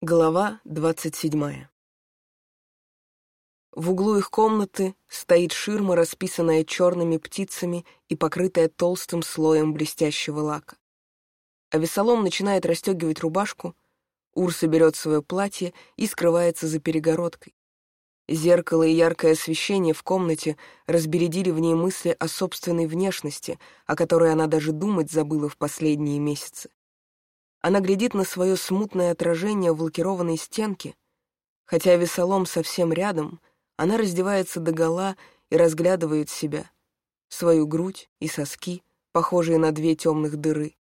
Глава двадцать седьмая. В углу их комнаты стоит ширма, расписанная черными птицами и покрытая толстым слоем блестящего лака. А Весолом начинает расстегивать рубашку, Урса берет свое платье и скрывается за перегородкой. Зеркало и яркое освещение в комнате разбередили в ней мысли о собственной внешности, о которой она даже думать забыла в последние месяцы. Она глядит на свое смутное отражение в лакированной стенке. Хотя весолом совсем рядом, она раздевается догола и разглядывает себя. Свою грудь и соски, похожие на две темных дыры,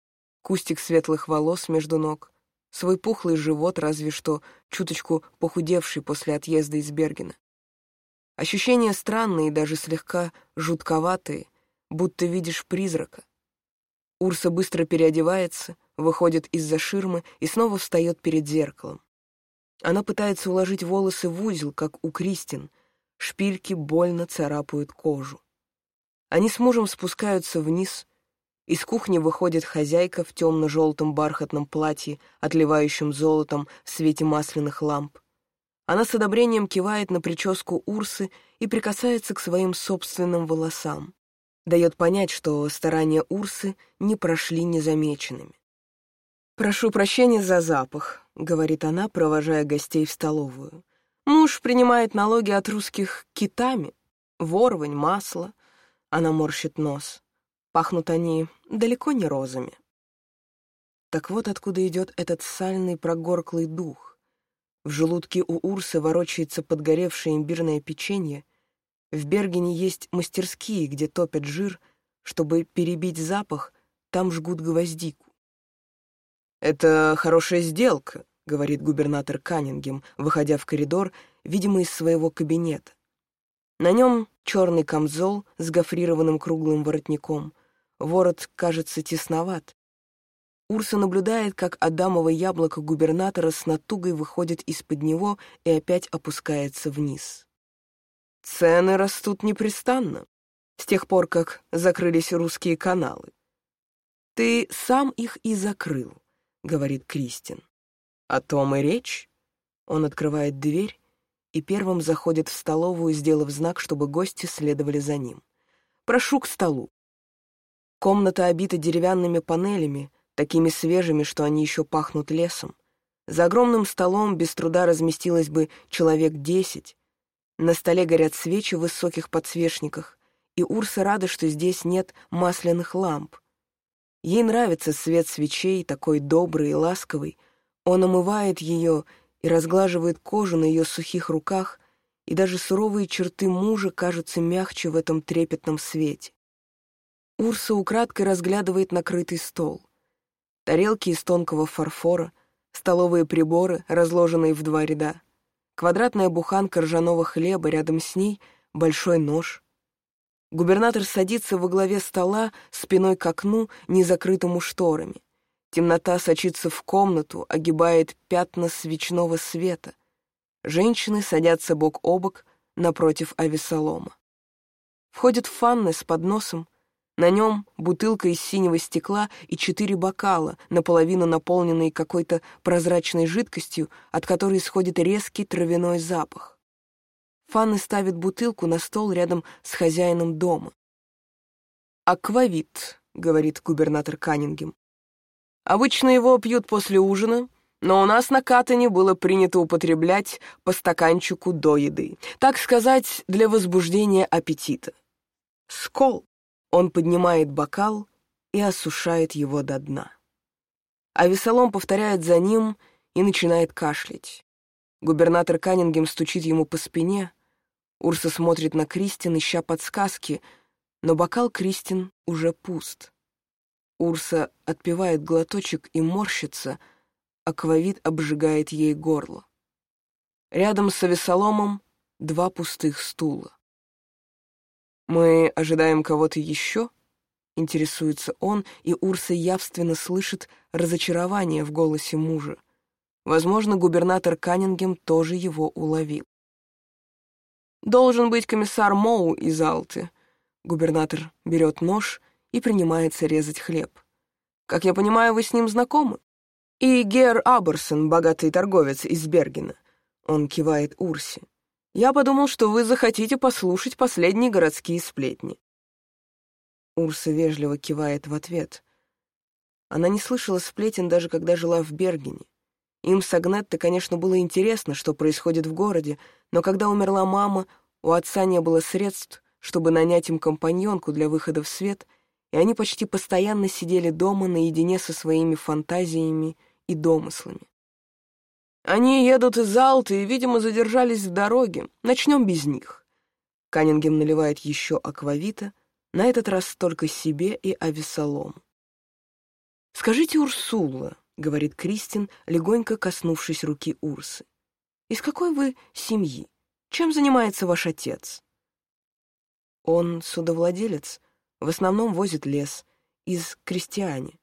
кустик светлых волос между ног, свой пухлый живот, разве что чуточку похудевший после отъезда из Бергена. Ощущения странные даже слегка жутковатые, будто видишь призрака. Урса быстро переодевается, выходит из-за ширмы и снова встает перед зеркалом. Она пытается уложить волосы в узел, как у Кристин. Шпильки больно царапают кожу. Они с мужем спускаются вниз. Из кухни выходит хозяйка в темно-желтом бархатном платье, отливающем золотом в свете масляных ламп. Она с одобрением кивает на прическу Урсы и прикасается к своим собственным волосам. Дает понять, что старания Урсы не прошли незамеченными. «Прошу прощения за запах», — говорит она, провожая гостей в столовую. «Муж принимает налоги от русских китами. Ворвань, масло». Она морщит нос. Пахнут они далеко не розами. Так вот откуда идет этот сальный прогорклый дух. В желудке у Урсы ворочается подгоревшее имбирное печенье. В Бергене есть мастерские, где топят жир. Чтобы перебить запах, там жгут гвоздику. «Это хорошая сделка», — говорит губернатор Каннингем, выходя в коридор, видимо, из своего кабинета. На нем черный камзол с гофрированным круглым воротником. Ворот кажется тесноват. Урса наблюдает, как адамово яблоко губернатора с натугой выходит из-под него и опять опускается вниз. Цены растут непрестанно, с тех пор, как закрылись русские каналы. Ты сам их и закрыл говорит Кристин. О том и речь. Он открывает дверь и первым заходит в столовую, сделав знак, чтобы гости следовали за ним. «Прошу к столу». Комната обита деревянными панелями, такими свежими, что они еще пахнут лесом. За огромным столом без труда разместилось бы человек десять. На столе горят свечи в высоких подсвечниках, и Урса рада, что здесь нет масляных ламп. Ей нравится свет свечей, такой добрый и ласковый. Он омывает ее и разглаживает кожу на ее сухих руках, и даже суровые черты мужа кажутся мягче в этом трепетном свете. Урса украдкой разглядывает накрытый стол. Тарелки из тонкого фарфора, столовые приборы, разложенные в два ряда, квадратная буханка ржаного хлеба, рядом с ней большой нож, Губернатор садится во главе стола, спиной к окну, не закрытому шторами. Темнота сочится в комнату, огибает пятна свечного света. Женщины садятся бок о бок напротив авесолома. Входит Фанны с подносом. На нем бутылка из синего стекла и четыре бокала, наполовину наполненные какой-то прозрачной жидкостью, от которой исходит резкий травяной запах. Фанны ставит бутылку на стол рядом с хозяином дома. «Аквавит», — говорит губернатор Каннингем. «Обычно его пьют после ужина, но у нас на Катане было принято употреблять по стаканчику до еды, так сказать, для возбуждения аппетита. Скол!» Он поднимает бокал и осушает его до дна. А весолом повторяет за ним и начинает кашлять. Губернатор Каннингем стучит ему по спине. Урса смотрит на Кристин, ища подсказки, но бокал Кристин уже пуст. Урса отпивает глоточек и морщится, аквавит обжигает ей горло. Рядом с Авесоломом два пустых стула. «Мы ожидаем кого-то еще?» — интересуется он, и Урса явственно слышит разочарование в голосе мужа. Возможно, губернатор Каннингем тоже его уловил. «Должен быть комиссар Моу из Алты». Губернатор берет нож и принимается резать хлеб. «Как я понимаю, вы с ним знакомы?» И Гер Аберсон, богатый торговец из Бергена. Он кивает Урсе. Я подумал, что вы захотите послушать последние городские сплетни. Урса вежливо кивает в ответ. Она не слышала сплетен даже когда жила в Бергене. Им с Агнеттой, конечно, было интересно, что происходит в городе, но когда умерла мама, у отца не было средств, чтобы нанять им компаньонку для выхода в свет, и они почти постоянно сидели дома наедине со своими фантазиями и домыслами. «Они едут из Алты и, видимо, задержались в дороге. Начнем без них». Каннингем наливает еще аквавита, на этот раз только себе и Авесолому. «Скажите, Урсула», — говорит Кристин, легонько коснувшись руки Урсы, «из какой вы семьи? Чем занимается ваш отец?» Он судовладелец, в основном возит лес, из крестьяне.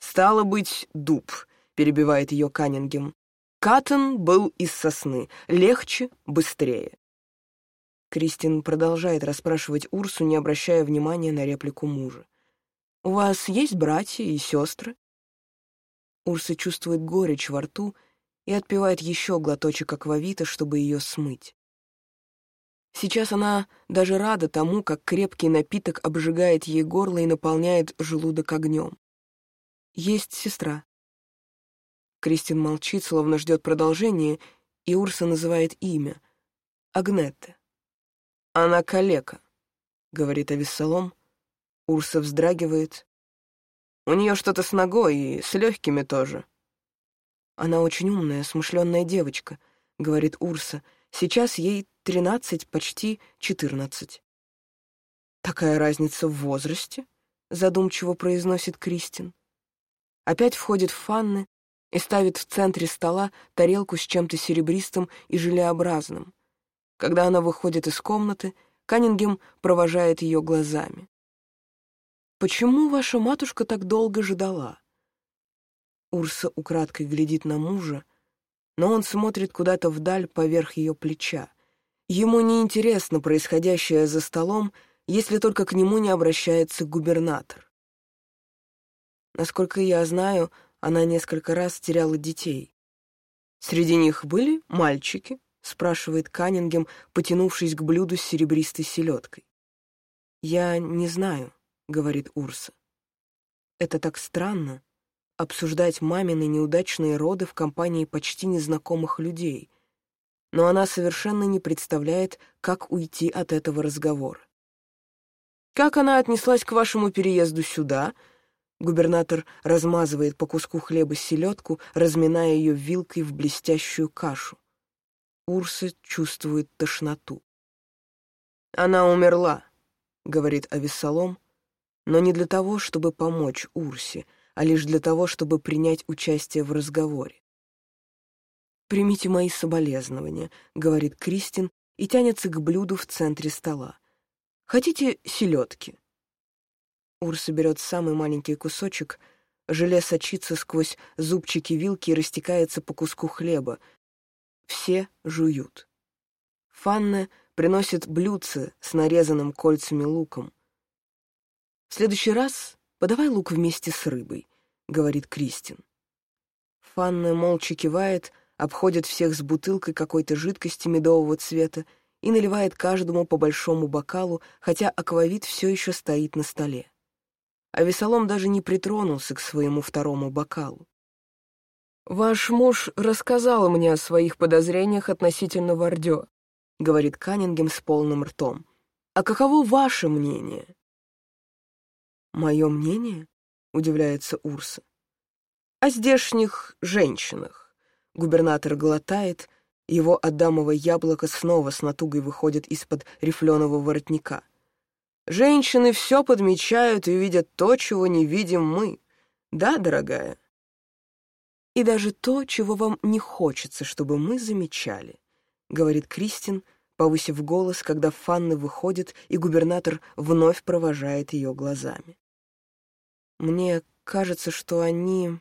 «Стало быть, дуб», — перебивает ее Каннингем. «Каттон был из сосны. Легче, быстрее». Кристин продолжает расспрашивать Урсу, не обращая внимания на реплику мужа. «У вас есть братья и сестры?» Урса чувствует горечь во рту и отпивает еще глоточек аквавита, чтобы ее смыть. Сейчас она даже рада тому, как крепкий напиток обжигает ей горло и наполняет желудок огнем. Есть сестра. Кристин молчит, словно ждет продолжения, и Урса называет имя — Агнетте. «Она калека», — говорит Авессалом, Урса вздрагивает. У нее что-то с ногой и с легкими тоже. Она очень умная, смышленная девочка, говорит Урса. Сейчас ей тринадцать, почти четырнадцать. Такая разница в возрасте, задумчиво произносит Кристин. Опять входит в Фанны и ставит в центре стола тарелку с чем-то серебристым и желеобразным. Когда она выходит из комнаты, Каннингем провожает ее глазами. «Почему ваша матушка так долго ждала?» Урса украдкой глядит на мужа, но он смотрит куда-то вдаль поверх ее плеча. Ему не интересно происходящее за столом, если только к нему не обращается губернатор. Насколько я знаю, она несколько раз теряла детей. «Среди них были мальчики?» — спрашивает Каннингем, потянувшись к блюду с серебристой селедкой. «Я не знаю», — говорит Урса. «Это так странно — обсуждать мамины неудачные роды в компании почти незнакомых людей, но она совершенно не представляет, как уйти от этого разговора. «Как она отнеслась к вашему переезду сюда?» Губернатор размазывает по куску хлеба селедку, разминая ее вилкой в блестящую кашу. Урса чувствует тошноту. «Она умерла», — говорит Авессалом, но не для того, чтобы помочь Урсе, а лишь для того, чтобы принять участие в разговоре. «Примите мои соболезнования», — говорит Кристин и тянется к блюду в центре стола. «Хотите селедки?» Урса берет самый маленький кусочек, желе сочится сквозь зубчики вилки и растекается по куску хлеба. Все жуют. Фанна приносит блюдце с нарезанным кольцами луком. «В следующий раз подавай лук вместе с рыбой», — говорит Кристин. Фанна молча кивает, обходит всех с бутылкой какой-то жидкости медового цвета и наливает каждому по большому бокалу, хотя аквавит все еще стоит на столе. А Весолом даже не притронулся к своему второму бокалу. «Ваш муж рассказал мне о своих подозрениях относительно Вардё», — говорит Каннингем с полным ртом. «А каково ваше мнение?» «Мое мнение?» — удивляется Урса. «О здешних женщинах». Губернатор глотает, его адамово яблоко снова с натугой выходит из-под рифленого воротника. «Женщины все подмечают и видят то, чего не видим мы. Да, дорогая?» «И даже то, чего вам не хочется, чтобы мы замечали», — говорит Кристин, повысив голос, когда Фанны выходит, и губернатор вновь провожает ее глазами. «Мне кажется, что они...»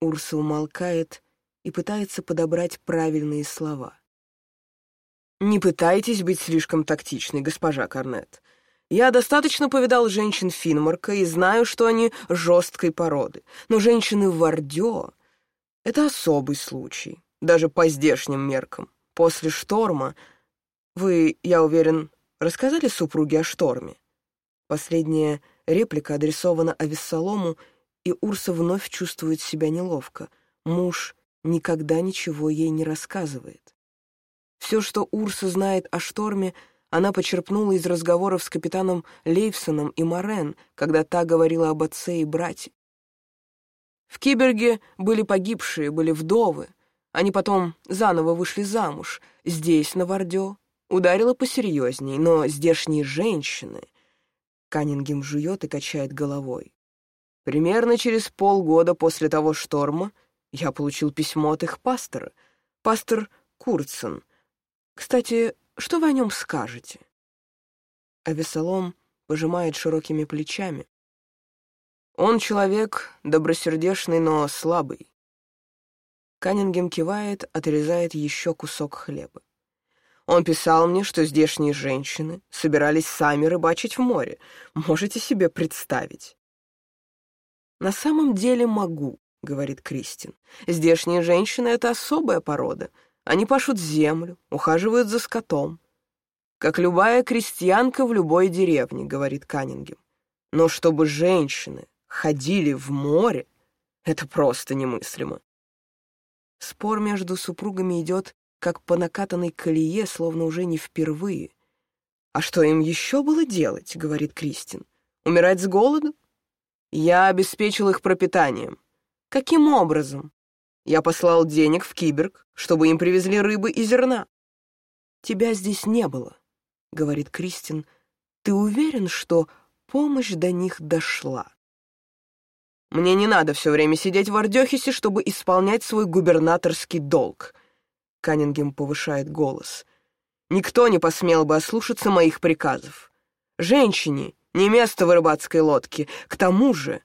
Урса умолкает и пытается подобрать правильные слова. «Не пытайтесь быть слишком тактичной, госпожа Корнет. Я достаточно повидал женщин Финмарка и знаю, что они жесткой породы. Но женщины в Вардё — это особый случай, даже по здешним меркам. После шторма... Вы, я уверен, рассказали супруге о шторме? Последняя реплика адресована Авессалому, и Урса вновь чувствует себя неловко. Муж никогда ничего ей не рассказывает. Все, что Урса знает о шторме — она почерпнула из разговоров с капитаном Лейфсоном и Морен, когда та говорила об отце и брате. В Киберге были погибшие, были вдовы. Они потом заново вышли замуж. Здесь, на Вардё, ударила посерьезней, но здешние женщины... Каннингем жует и качает головой. Примерно через полгода после того шторма я получил письмо от их пастора, пастор Курцен. Кстати, что вы о нем скажете?» А Весолом пожимает широкими плечами. «Он человек добросердечный, но слабый». Каннингем кивает, отрезает еще кусок хлеба. Он писал мне, что здешние женщины собирались сами рыбачить в море. Можете себе представить? «На самом деле могу», — говорит Кристин. «Здешние женщины — это особая порода. Они пашут землю, ухаживают за скотом. Как любая крестьянка в любой деревне, говорит Каннингем. Но чтобы женщины ходили в море, это просто немыслимо. Спор между супругами идет как по накатанной колее, словно уже не впервые. «А что им еще было делать?» — говорит Кристин. «Умирать с голоду?» «Я обеспечил их пропитанием». «Каким образом?» Я послал денег в Киберг, чтобы им привезли рыбы и зерна. Тебя здесь не было, — говорит Кристин. Ты уверен, что помощь до них дошла? Мне не надо все время сидеть в Ардехисе, чтобы исполнять свой губернаторский долг. Каннингем повышает голос. Никто не посмел бы ослушаться моих приказов. Женщине не место в рыбацкой лодке. К тому же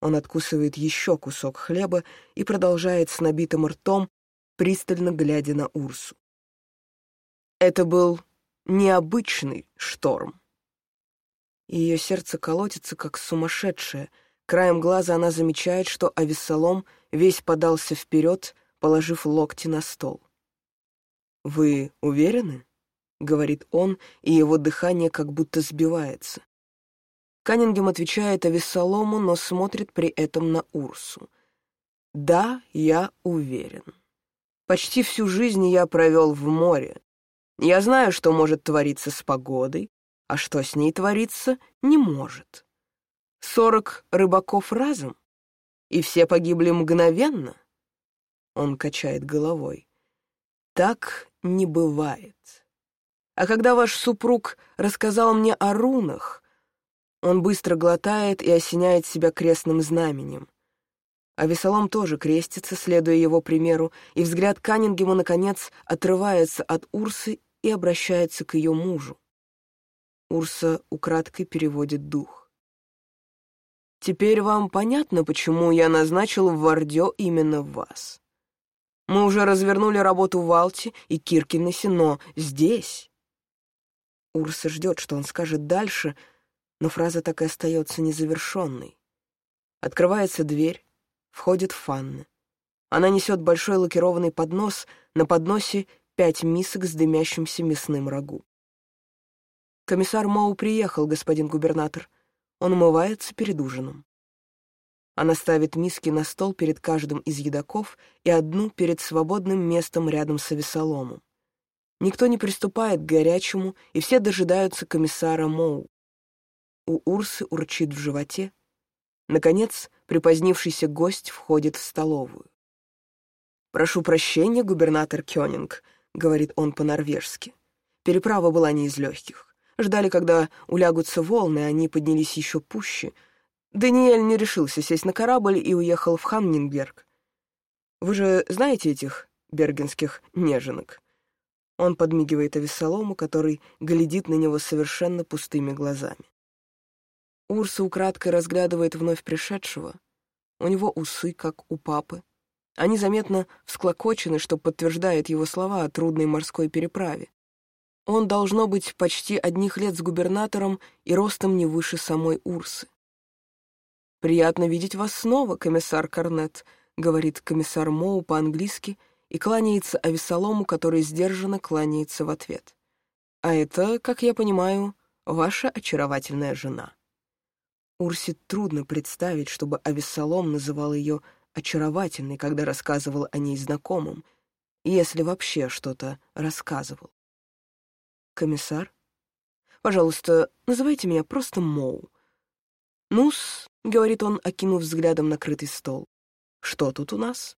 он откусывает еще кусок хлеба и продолжает с набитым ртом, пристально глядя на Урсу. Это был необычный шторм. Ее сердце колотится, как сумасшедшее. Краем глаза она замечает, что Авессалом весь подался вперед, положив локти на стол. «Вы уверены?» — говорит он, и его дыхание как будто сбивается. Каннингем отвечает Авессалому, но смотрит при этом на Урсу. «Да, я уверен. Почти всю жизнь я провел в море. Я знаю, что может твориться с погодой, а что с ней твориться не может. Сорок рыбаков разом, и все погибли мгновенно?» Он качает головой. «Так не бывает. А когда ваш супруг рассказал мне о рунах, он быстро глотает и осеняет себя крестным знаменем. А Весолом тоже крестится, следуя его примеру, и взгляд Каннингема, наконец, отрывается от Урсы и обращается к ее мужу. Урса украдкой переводит дух. «Теперь вам понятно, почему я назначил в Вардё именно вас. Мы уже развернули работу в Алте и Киркинесе, но здесь...» Урса ждет, что он скажет дальше — но фраза так и остается незавершенной. Открывается дверь, входит Фанна. Она несет большой лакированный поднос, на подносе пять мисок с дымящимся мясным рагу. «Комиссар Моу приехал, господин губернатор. Он умывается перед ужином». Она ставит миски на стол перед каждым из едоков и одну перед свободным местом рядом с Авесоломом. Никто не приступает к горячему, и все дожидаются комиссара Моу. У Урсы урчит в животе. Наконец, припозднившийся гость входит в столовую. «Прошу прощения, губернатор Кёнинг», — говорит он по-норвежски. Переправа была не из легких. Ждали, когда улягутся волны, они поднялись еще пуще. Даниэль не решился сесть на корабль и уехал в Хамнингберг. Вы же знаете этих бергенских неженок? Он подмигивает Авессалому, который глядит на него совершенно пустыми глазами. Урса украдкой разглядывает вновь пришедшего. У него усы, как у папы. Они заметно всклокочены, что подтверждает его слова о трудной морской переправе. Он должно быть почти одних лет с губернатором и ростом не выше самой Урсы. «Приятно видеть вас снова, комиссар Корнет», — говорит комиссар Моу по-английски и кланяется Авесолому, который сдержанно кланяется в ответ. «А это, как я понимаю, ваша очаровательная жена». Урсе трудно представить, чтобы Авессалом называл ее очаровательной, когда рассказывал о ней знакомым, если вообще что-то рассказывал. «Комиссар? Пожалуйста, называйте меня просто Моу». «Ну-с», — говорит он, окинув взглядом накрытый стол. «Что тут у нас?»